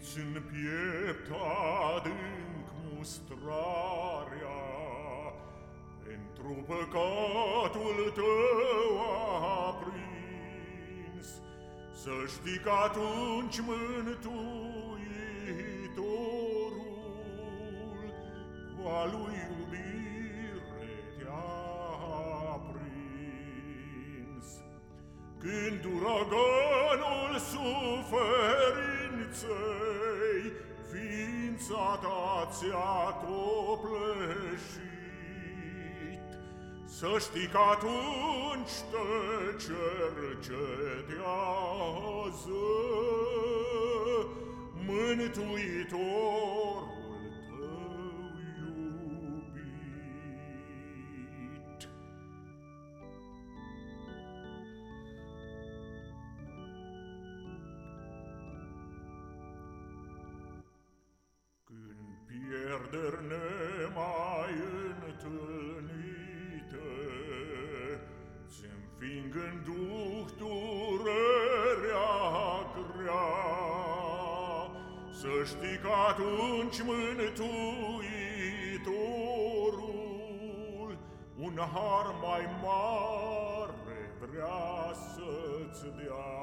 Simți în piept adânc mustrarea Pentru păcatul tău aprins. Să știi că atunci Mântuitorul Cu a lui iubire te-a prins Când uraganul suferinței Ființa ta ți-a copleșit. Să știi că atunci te cercetează Mântuitorul Ți-nfing în duh durerea grea. Să știi că atunci Mântuitorul Un har mai mare vrea să-ți dea.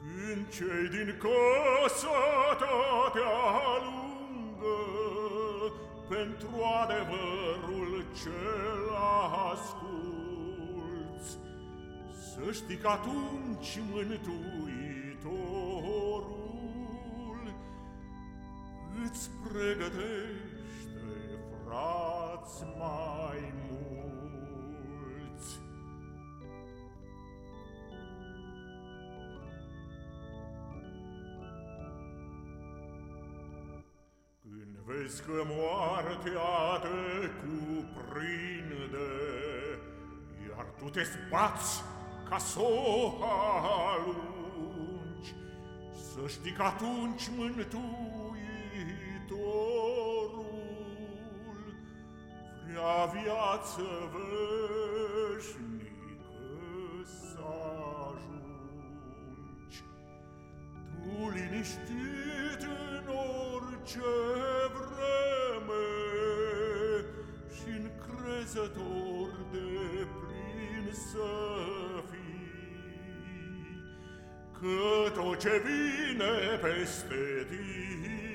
Când cei din casa ta te alungă Pentru adevărul ce-l asculți, Să știi că atunci Mântuitorul Îți pregătește frați mai mulți. Vezi că moartea te cuprinde, Iar tu te spați ca să o alungi, Să știi că atunci Mântuitorul Vrea viață veșnică să ajungi. Tu liniștit în orice încrezător de plin să Cât orice vine peste tine,